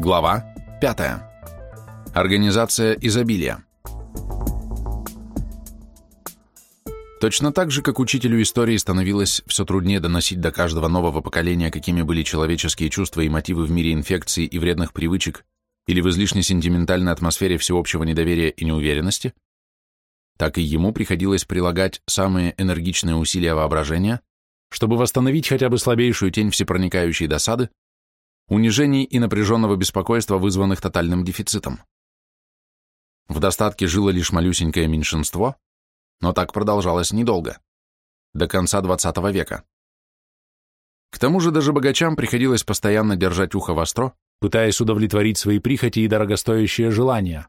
Глава 5. Организация изобилия. Точно так же, как учителю истории становилось все труднее доносить до каждого нового поколения, какими были человеческие чувства и мотивы в мире инфекции и вредных привычек или в излишне сентиментальной атмосфере всеобщего недоверия и неуверенности, так и ему приходилось прилагать самые энергичные усилия воображения, чтобы восстановить хотя бы слабейшую тень всепроникающей досады, унижений и напряженного беспокойства, вызванных тотальным дефицитом. В достатке жило лишь малюсенькое меньшинство, но так продолжалось недолго, до конца XX века. К тому же даже богачам приходилось постоянно держать ухо востро, пытаясь удовлетворить свои прихоти и дорогостоящие желания.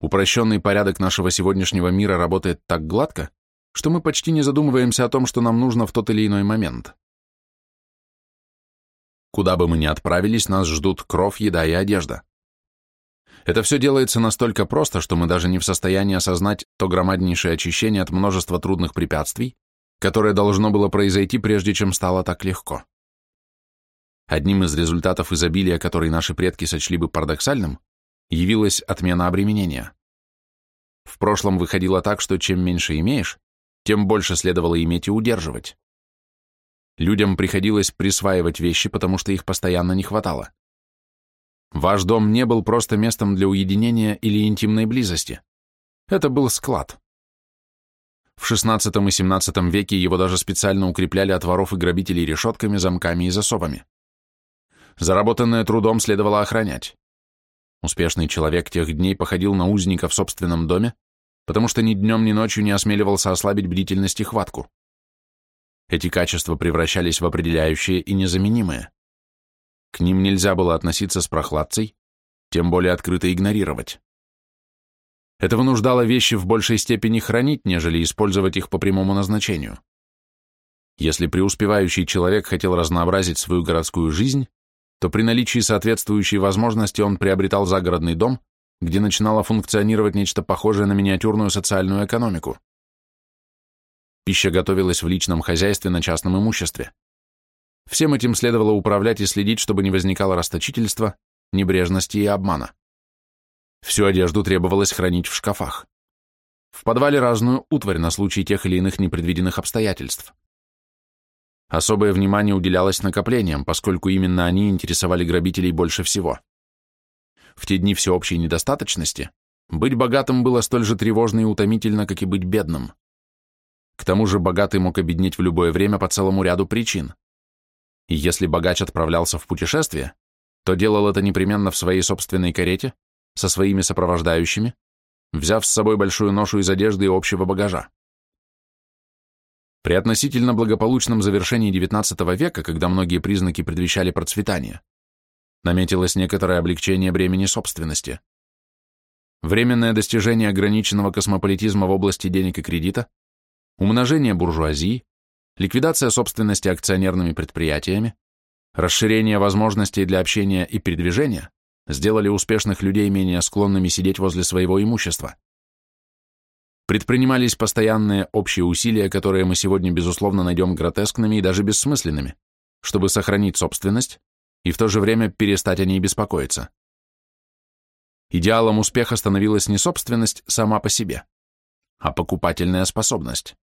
Упрощенный порядок нашего сегодняшнего мира работает так гладко, что мы почти не задумываемся о том, что нам нужно в тот или иной момент. Куда бы мы ни отправились, нас ждут кровь, еда и одежда. Это все делается настолько просто, что мы даже не в состоянии осознать то громаднейшее очищение от множества трудных препятствий, которое должно было произойти, прежде чем стало так легко. Одним из результатов изобилия, который наши предки сочли бы парадоксальным, явилась отмена обременения. В прошлом выходило так, что чем меньше имеешь, тем больше следовало иметь и удерживать. Людям приходилось присваивать вещи, потому что их постоянно не хватало. Ваш дом не был просто местом для уединения или интимной близости. Это был склад. В XVI и XVII веке его даже специально укрепляли от воров и грабителей решетками, замками и засовами. Заработанное трудом следовало охранять. Успешный человек тех дней походил на узника в собственном доме, потому что ни днем, ни ночью не осмеливался ослабить бдительность и хватку. Эти качества превращались в определяющие и незаменимые. К ним нельзя было относиться с прохладцей, тем более открыто игнорировать. Это вынуждало вещи в большей степени хранить, нежели использовать их по прямому назначению. Если преуспевающий человек хотел разнообразить свою городскую жизнь, то при наличии соответствующей возможности он приобретал загородный дом, где начинало функционировать нечто похожее на миниатюрную социальную экономику. Пища готовилась в личном хозяйстве на частном имуществе. Всем этим следовало управлять и следить, чтобы не возникало расточительства, небрежности и обмана. Всю одежду требовалось хранить в шкафах. В подвале разную утварь на случай тех или иных непредвиденных обстоятельств. Особое внимание уделялось накоплениям, поскольку именно они интересовали грабителей больше всего. В те дни всеобщей недостаточности быть богатым было столь же тревожно и утомительно, как и быть бедным. К тому же богатый мог обеднеть в любое время по целому ряду причин. И если богач отправлялся в путешествие, то делал это непременно в своей собственной карете, со своими сопровождающими, взяв с собой большую ношу из одежды и общего багажа. При относительно благополучном завершении XIX века, когда многие признаки предвещали процветание, наметилось некоторое облегчение бремени собственности. Временное достижение ограниченного космополитизма в области денег и кредита умножение буржуазии, ликвидация собственности акционерными предприятиями, расширение возможностей для общения и передвижения сделали успешных людей менее склонными сидеть возле своего имущества. Предпринимались постоянные общие усилия, которые мы сегодня, безусловно, найдем гротескными и даже бессмысленными, чтобы сохранить собственность и в то же время перестать о ней беспокоиться. Идеалом успеха становилась не собственность сама по себе, а покупательная способность.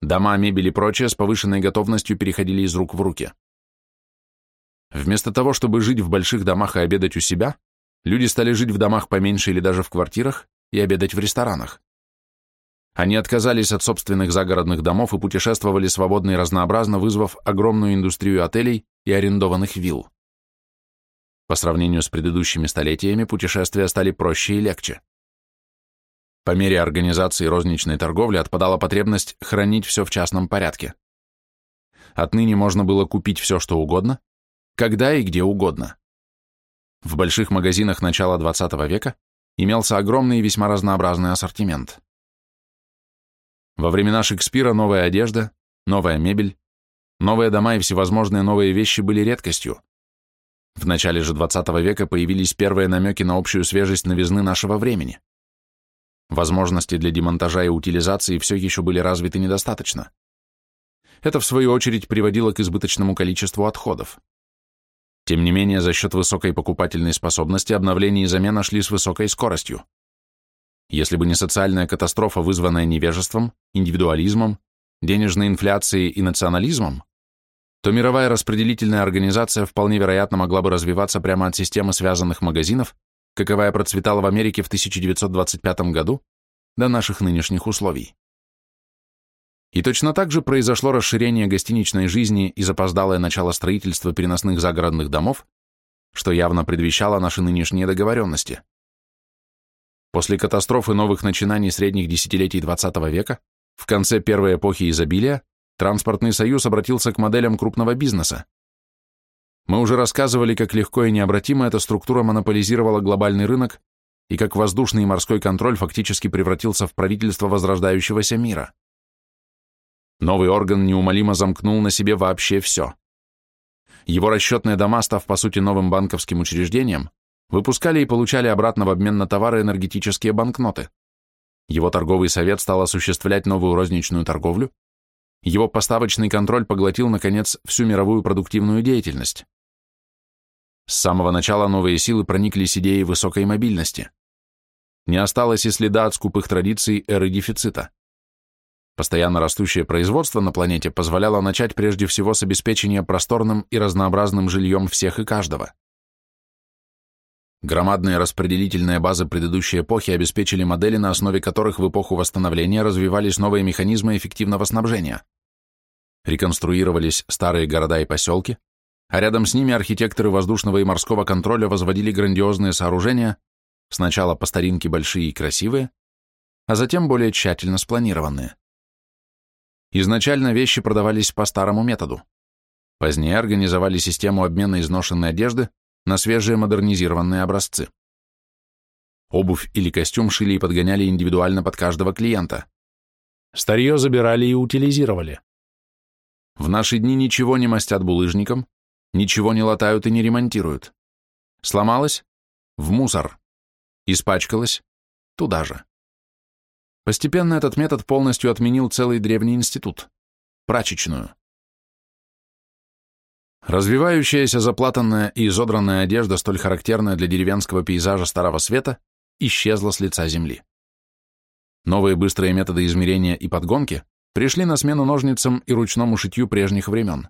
Дома, мебель и прочее с повышенной готовностью переходили из рук в руки. Вместо того, чтобы жить в больших домах и обедать у себя, люди стали жить в домах поменьше или даже в квартирах и обедать в ресторанах. Они отказались от собственных загородных домов и путешествовали свободно и разнообразно, вызвав огромную индустрию отелей и арендованных вилл. По сравнению с предыдущими столетиями путешествия стали проще и легче. По мере организации розничной торговли отпадала потребность хранить все в частном порядке. Отныне можно было купить все, что угодно, когда и где угодно. В больших магазинах начала XX века имелся огромный и весьма разнообразный ассортимент. Во времена Шекспира новая одежда, новая мебель, новые дома и всевозможные новые вещи были редкостью. В начале же XX века появились первые намеки на общую свежесть новизны нашего времени. Возможности для демонтажа и утилизации все еще были развиты недостаточно. Это, в свою очередь, приводило к избыточному количеству отходов. Тем не менее, за счет высокой покупательной способности обновление и замена шли с высокой скоростью. Если бы не социальная катастрофа, вызванная невежеством, индивидуализмом, денежной инфляцией и национализмом, то мировая распределительная организация вполне вероятно могла бы развиваться прямо от системы связанных магазинов, каковая процветала в Америке в 1925 году, до наших нынешних условий. И точно так же произошло расширение гостиничной жизни и запоздалое начало строительства переносных загородных домов, что явно предвещало наши нынешние договоренности. После катастрофы новых начинаний средних десятилетий XX века, в конце первой эпохи изобилия, Транспортный союз обратился к моделям крупного бизнеса. Мы уже рассказывали, как легко и необратимо эта структура монополизировала глобальный рынок и как воздушный и морской контроль фактически превратился в правительство возрождающегося мира. Новый орган неумолимо замкнул на себе вообще все. Его расчетные дома, став по сути новым банковским учреждением, выпускали и получали обратно в обмен на товары энергетические банкноты. Его торговый совет стал осуществлять новую розничную торговлю, его поставочный контроль поглотил, наконец, всю мировую продуктивную деятельность. С самого начала новые силы прониклись идеей высокой мобильности. Не осталось и следа от скупых традиций эры дефицита. Постоянно растущее производство на планете позволяло начать прежде всего с обеспечения просторным и разнообразным жильем всех и каждого. Громадные распределительные базы предыдущей эпохи обеспечили модели, на основе которых в эпоху восстановления развивались новые механизмы эффективного снабжения. Реконструировались старые города и поселки, а рядом с ними архитекторы воздушного и морского контроля возводили грандиозные сооружения, сначала по старинке большие и красивые, а затем более тщательно спланированные. Изначально вещи продавались по старому методу. Позднее организовали систему обмена изношенной одежды, на свежие модернизированные образцы. Обувь или костюм шили и подгоняли индивидуально под каждого клиента. Старье забирали и утилизировали. В наши дни ничего не мастят булыжником, ничего не латают и не ремонтируют. Сломалось? В мусор. Испачкалось? Туда же. Постепенно этот метод полностью отменил целый древний институт – прачечную. Развивающаяся заплатанная и изодранная одежда, столь характерная для деревенского пейзажа Старого Света, исчезла с лица земли. Новые быстрые методы измерения и подгонки пришли на смену ножницам и ручному шитью прежних времен.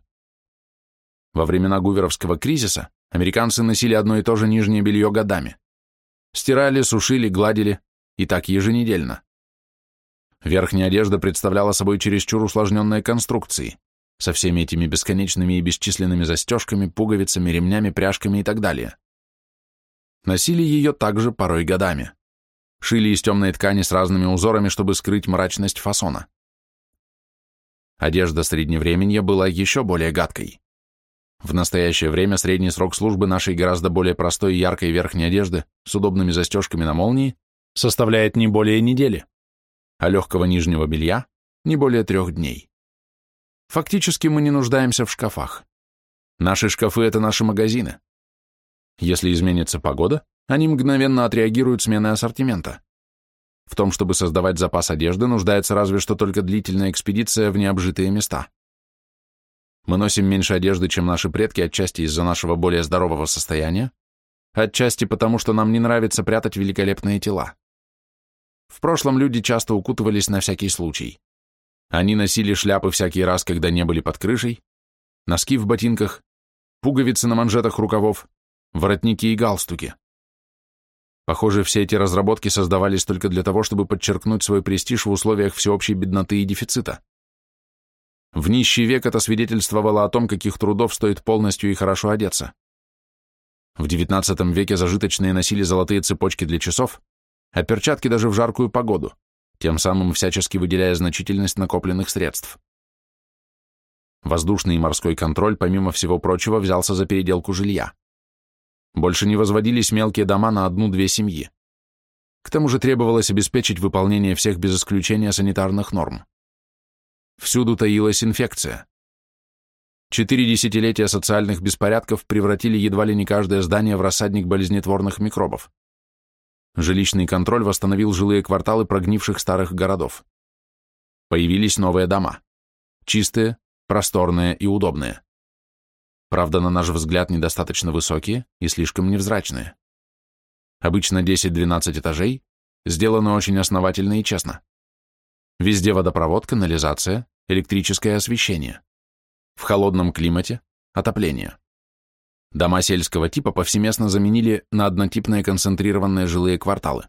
Во времена гуверовского кризиса американцы носили одно и то же нижнее белье годами. Стирали, сушили, гладили, и так еженедельно. Верхняя одежда представляла собой чересчур усложненные конструкции со всеми этими бесконечными и бесчисленными застежками, пуговицами, ремнями, пряжками и так далее. Носили ее также порой годами. Шили из темной ткани с разными узорами, чтобы скрыть мрачность фасона. Одежда средневременья была еще более гадкой. В настоящее время средний срок службы нашей гораздо более простой и яркой верхней одежды с удобными застежками на молнии составляет не более недели, а легкого нижнего белья – не более трех дней. Фактически мы не нуждаемся в шкафах. Наши шкафы — это наши магазины. Если изменится погода, они мгновенно отреагируют сменой ассортимента. В том, чтобы создавать запас одежды, нуждается разве что только длительная экспедиция в необжитые места. Мы носим меньше одежды, чем наши предки, отчасти из-за нашего более здорового состояния, отчасти потому, что нам не нравится прятать великолепные тела. В прошлом люди часто укутывались на всякий случай. Они носили шляпы всякий раз, когда не были под крышей, носки в ботинках, пуговицы на манжетах рукавов, воротники и галстуки. Похоже, все эти разработки создавались только для того, чтобы подчеркнуть свой престиж в условиях всеобщей бедноты и дефицита. В нищий век это свидетельствовало о том, каких трудов стоит полностью и хорошо одеться. В XIX веке зажиточные носили золотые цепочки для часов, а перчатки даже в жаркую погоду тем самым всячески выделяя значительность накопленных средств. Воздушный и морской контроль, помимо всего прочего, взялся за переделку жилья. Больше не возводились мелкие дома на одну-две семьи. К тому же требовалось обеспечить выполнение всех без исключения санитарных норм. Всюду таилась инфекция. Четыре десятилетия социальных беспорядков превратили едва ли не каждое здание в рассадник болезнетворных микробов. Жилищный контроль восстановил жилые кварталы прогнивших старых городов. Появились новые дома. Чистые, просторные и удобные. правда, на наш взгляд, недостаточно высокие и слишком невзрачные. Обычно 10-12 этажей, сделаны очень основательно и честно. Везде водопровод, канализация, электрическое освещение. В холодном климате – отопление. Дома сельского типа повсеместно заменили на однотипные концентрированные жилые кварталы.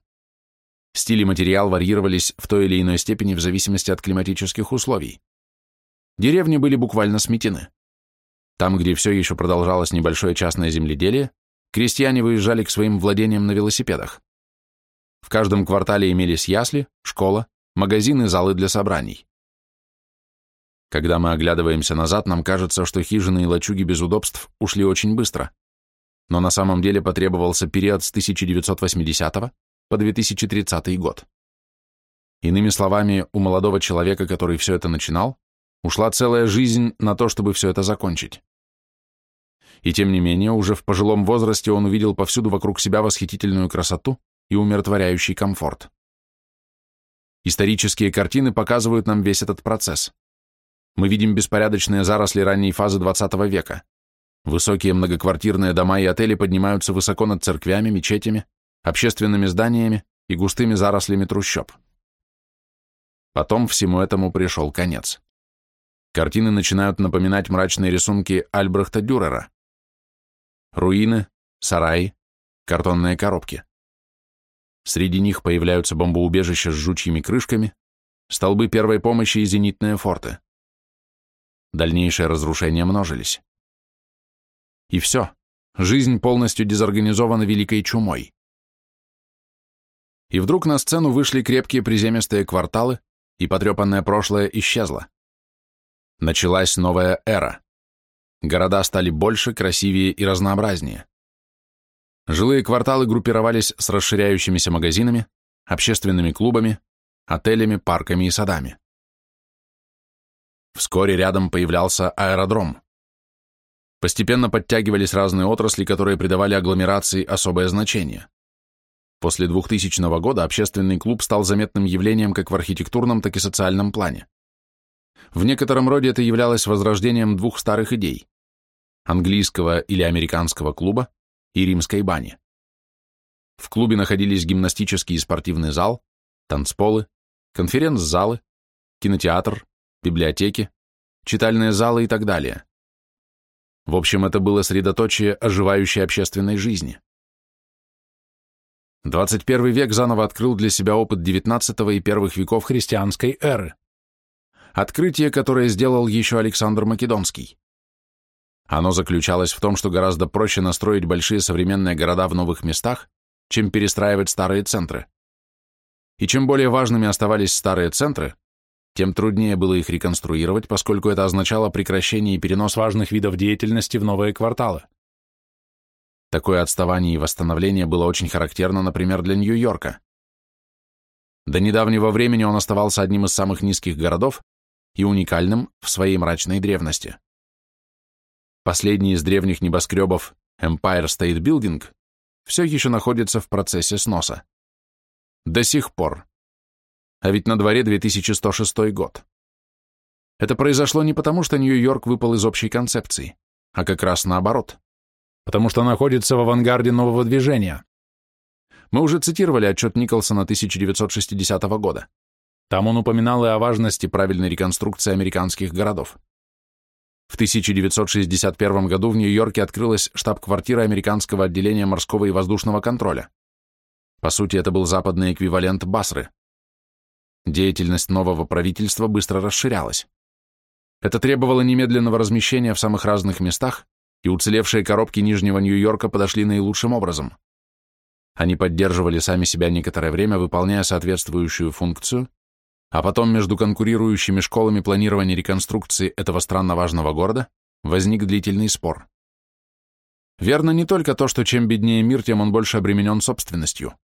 Стиль и материал варьировались в той или иной степени в зависимости от климатических условий. Деревни были буквально сметены. Там, где все еще продолжалось небольшое частное земледелие, крестьяне выезжали к своим владениям на велосипедах. В каждом квартале имелись ясли, школа, магазины, залы для собраний. Когда мы оглядываемся назад, нам кажется, что хижины и лачуги без удобств ушли очень быстро. Но на самом деле потребовался период с 1980 по 2030 год. Иными словами, у молодого человека, который все это начинал, ушла целая жизнь на то, чтобы все это закончить. И тем не менее, уже в пожилом возрасте он увидел повсюду вокруг себя восхитительную красоту и умиротворяющий комфорт. Исторические картины показывают нам весь этот процесс. Мы видим беспорядочные заросли ранней фазы XX века. Высокие многоквартирные дома и отели поднимаются высоко над церквями, мечетями, общественными зданиями и густыми зарослями трущоб. Потом всему этому пришел конец. Картины начинают напоминать мрачные рисунки Альбрехта Дюрера. Руины, сараи, картонные коробки. Среди них появляются бомбоубежища с жучьими крышками, столбы первой помощи и зенитные форты. Дальнейшие разрушения множились. И все. Жизнь полностью дезорганизована великой чумой. И вдруг на сцену вышли крепкие приземистые кварталы, и потрепанное прошлое исчезло. Началась новая эра. Города стали больше, красивее и разнообразнее. Жилые кварталы группировались с расширяющимися магазинами, общественными клубами, отелями, парками и садами. Вскоре рядом появлялся аэродром. Постепенно подтягивались разные отрасли, которые придавали агломерации особое значение. После 2000 года общественный клуб стал заметным явлением как в архитектурном, так и социальном плане. В некотором роде это являлось возрождением двух старых идей – английского или американского клуба и римской бани. В клубе находились гимнастический и спортивный зал, танцполы, конференц-залы, кинотеатр, библиотеки, читальные залы и так далее. В общем, это было средоточие оживающей общественной жизни. 21 век заново открыл для себя опыт XIX и первых веков христианской эры. Открытие, которое сделал еще Александр Македонский. Оно заключалось в том, что гораздо проще настроить большие современные города в новых местах, чем перестраивать старые центры. И чем более важными оставались старые центры, тем труднее было их реконструировать, поскольку это означало прекращение и перенос важных видов деятельности в новые кварталы. Такое отставание и восстановление было очень характерно, например, для Нью-Йорка. До недавнего времени он оставался одним из самых низких городов и уникальным в своей мрачной древности. Последний из древних небоскребов Empire State Building все еще находится в процессе сноса. До сих пор. А ведь на дворе 2106 год. Это произошло не потому, что Нью-Йорк выпал из общей концепции, а как раз наоборот потому что находится в авангарде нового движения. Мы уже цитировали отчет Николсона 1960 года. Там он упоминал и о важности правильной реконструкции американских городов. В 1961 году в Нью-Йорке открылась штаб-квартира американского отделения морского и воздушного контроля. По сути, это был западный эквивалент Басры. Деятельность нового правительства быстро расширялась. Это требовало немедленного размещения в самых разных местах, и уцелевшие коробки Нижнего Нью-Йорка подошли наилучшим образом. Они поддерживали сами себя некоторое время, выполняя соответствующую функцию, а потом между конкурирующими школами планирования реконструкции этого странно важного города возник длительный спор. Верно не только то, что чем беднее мир, тем он больше обременен собственностью,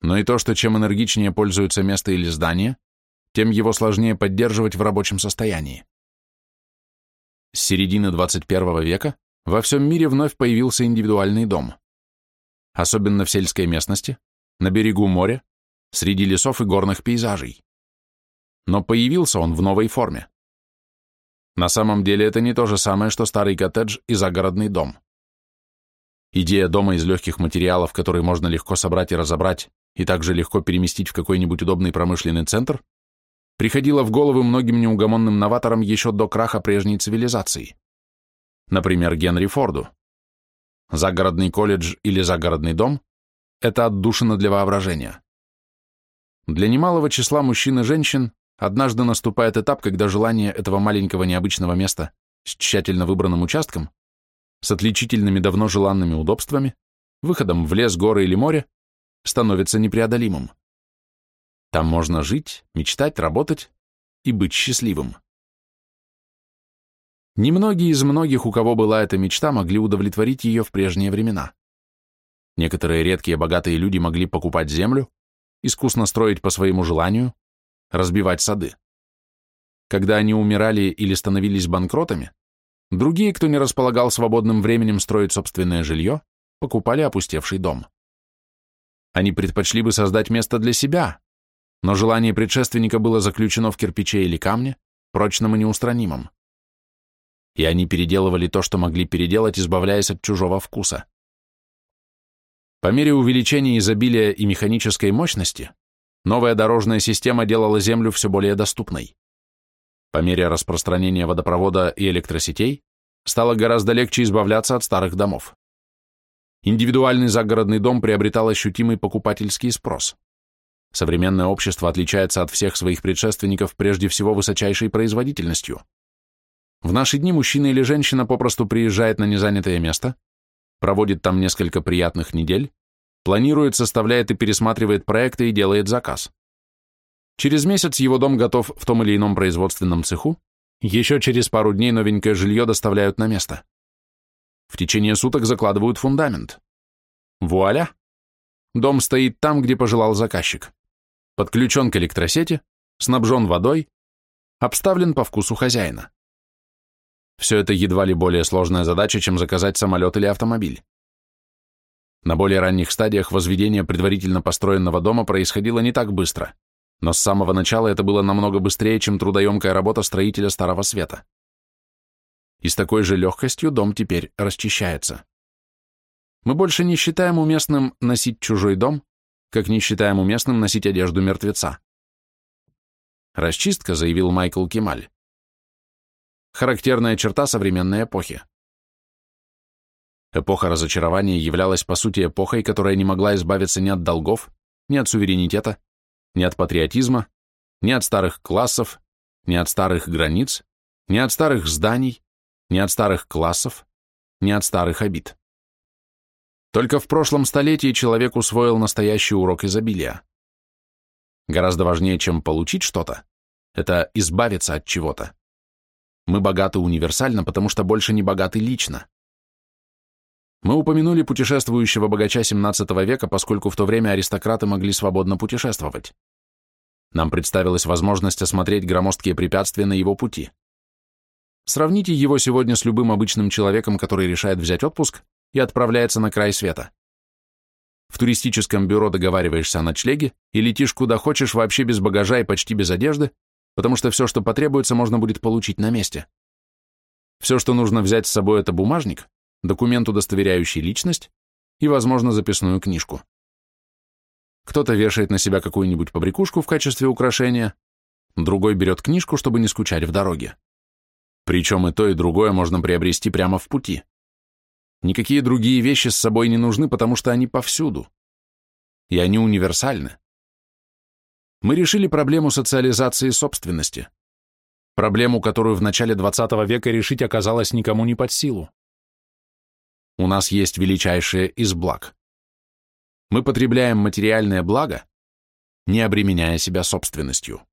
но и то, что чем энергичнее пользуется место или здание, тем его сложнее поддерживать в рабочем состоянии. С середины 21 века во всем мире вновь появился индивидуальный дом. Особенно в сельской местности, на берегу моря, среди лесов и горных пейзажей. Но появился он в новой форме. На самом деле это не то же самое, что старый коттедж и загородный дом. Идея дома из легких материалов, которые можно легко собрать и разобрать, и также легко переместить в какой-нибудь удобный промышленный центр, приходила в головы многим неугомонным новаторам еще до краха прежней цивилизации. Например, Генри Форду. Загородный колледж или загородный дом – это отдушина для воображения. Для немалого числа мужчин и женщин однажды наступает этап, когда желание этого маленького необычного места с тщательно выбранным участком с отличительными давно желанными удобствами, выходом в лес, горы или море, становится непреодолимым. Там можно жить, мечтать, работать и быть счастливым. Немногие из многих, у кого была эта мечта, могли удовлетворить ее в прежние времена. Некоторые редкие богатые люди могли покупать землю, искусно строить по своему желанию, разбивать сады. Когда они умирали или становились банкротами, Другие, кто не располагал свободным временем строить собственное жилье, покупали опустевший дом. Они предпочли бы создать место для себя, но желание предшественника было заключено в кирпиче или камне, прочном и неустранимом. И они переделывали то, что могли переделать, избавляясь от чужого вкуса. По мере увеличения изобилия и механической мощности, новая дорожная система делала Землю все более доступной. По мере распространения водопровода и электросетей стало гораздо легче избавляться от старых домов. Индивидуальный загородный дом приобретал ощутимый покупательский спрос. Современное общество отличается от всех своих предшественников прежде всего высочайшей производительностью. В наши дни мужчина или женщина попросту приезжает на незанятое место, проводит там несколько приятных недель, планирует, составляет и пересматривает проекты и делает заказ. Через месяц его дом готов в том или ином производственном цеху, еще через пару дней новенькое жилье доставляют на место. В течение суток закладывают фундамент. Вуаля! Дом стоит там, где пожелал заказчик. Подключен к электросети, снабжен водой, обставлен по вкусу хозяина. Все это едва ли более сложная задача, чем заказать самолет или автомобиль. На более ранних стадиях возведение предварительно построенного дома происходило не так быстро но с самого начала это было намного быстрее, чем трудоемкая работа строителя Старого Света. И с такой же легкостью дом теперь расчищается. Мы больше не считаем уместным носить чужой дом, как не считаем уместным носить одежду мертвеца. Расчистка, заявил Майкл Кемаль. Характерная черта современной эпохи. Эпоха разочарования являлась по сути эпохой, которая не могла избавиться ни от долгов, ни от суверенитета, ни от патриотизма, ни от старых классов, ни от старых границ, ни от старых зданий, ни от старых классов, ни от старых обид. Только в прошлом столетии человек усвоил настоящий урок изобилия. Гораздо важнее, чем получить что-то, это избавиться от чего-то. Мы богаты универсально, потому что больше не богаты лично. Мы упомянули путешествующего богача XVII века, поскольку в то время аристократы могли свободно путешествовать. Нам представилась возможность осмотреть громоздкие препятствия на его пути. Сравните его сегодня с любым обычным человеком, который решает взять отпуск и отправляется на край света. В туристическом бюро договариваешься о ночлеге и летишь куда хочешь вообще без багажа и почти без одежды, потому что все, что потребуется, можно будет получить на месте. Все, что нужно взять с собой, это бумажник, документ, удостоверяющий личность, и, возможно, записную книжку. Кто-то вешает на себя какую-нибудь побрякушку в качестве украшения, другой берет книжку, чтобы не скучать в дороге. Причем и то, и другое можно приобрести прямо в пути. Никакие другие вещи с собой не нужны, потому что они повсюду. И они универсальны. Мы решили проблему социализации собственности. Проблему, которую в начале 20 века решить оказалось никому не под силу у нас есть величайшее из благ. Мы потребляем материальное благо, не обременяя себя собственностью.